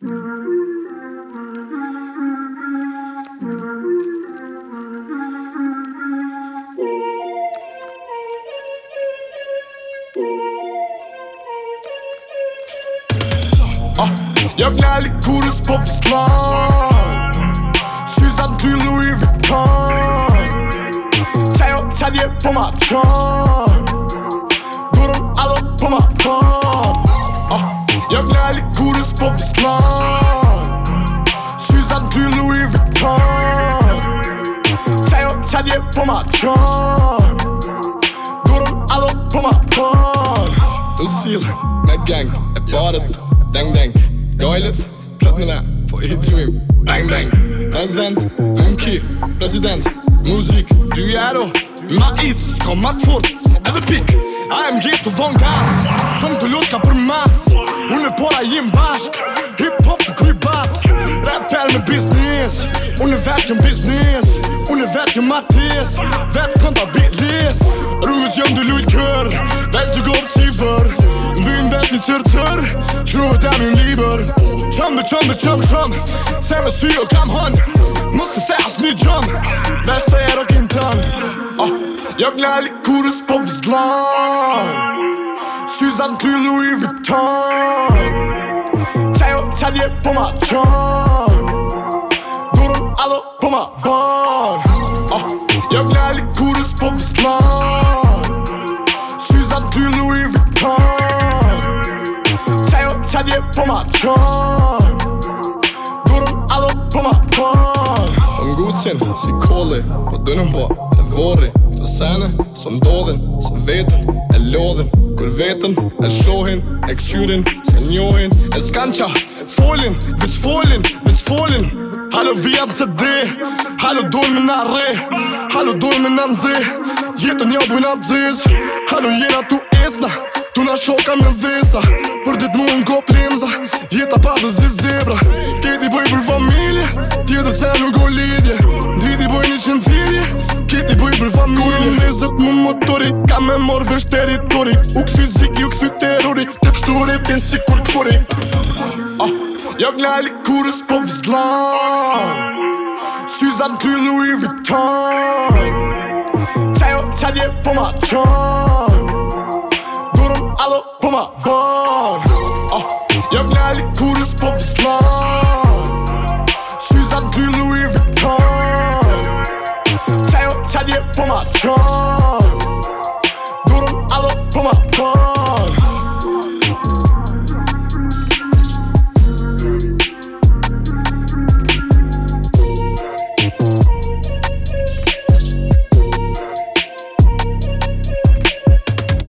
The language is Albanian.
Jag gnäller korus på förslag Susan till Louis Vuitton Tjejer och tjejer på mattan Går de alla på mattan Franklin. Suzanne du Louis Vuitton. Chayo, Chadier pour ma chum. Durum, allo pour ma bun. Du Seal, my gang, heb je het? Denk, Doilet, prat for na, Bang, bang. Present, Hunky, president. Muziek, du jaro. Maar iets, kom maar voort. En de piek, AMG, te van të lusht ka për mas Unë e pora jim bashk Hip hop të kry bats Rapper me biznis Unë e vetë këm biznis Unë e vetë këm artist Vetë kënda bit list Rrugës jëm të lujt kër Vesh të gopë si vër Ndujnë vetë një qërë tër Qruve të amin liber Qëm dhe qëm dhe qëm qëm Se me syo kam hën Mësë të thes një gjëm Vesh të ero kin tën oh, ah, Jok në alikurës po po vëzlan Suzan t'lu Louis Vuitton Qaj o qaj dje po ma qon Durum alo po ma bon oh, ah, Jo gnali kurës po vëzlon Suzan t'lu Louis Vuitton Qaj o qaj dje po ma qon Durum alo po ma bon Ngucin si kolli Po dënëm po të vorri Të sene, së so Se së so vetën, e lodhin Kur vetëm e shohin, e këqyrin, se njohin E s'kan qa folin, veç folin, veç folin Halo vijat se di, halo dojnë me në re Halo dojnë me në nëzi, jetën jo bujnë atë Halo jena tu esna, tu na shoka me vista Për dit mu në go plimza, jetëa pa dhe zi zebra Këti bëj për familje, tjetër se nuk o lidje Ndi ti bëj një qënë moturi Ka me mor vërsh teritori U kësi zik, ju kësi terori Te pështuri, pjen si kur këfori oh, Jo gnali po vëzlan Si zan Louis Vuitton Qaj o qadje po ma qan Durëm alo po ban oh, Jo gnali po vëzlan Si zan Louis Vuitton Qaj o qadje po qan up,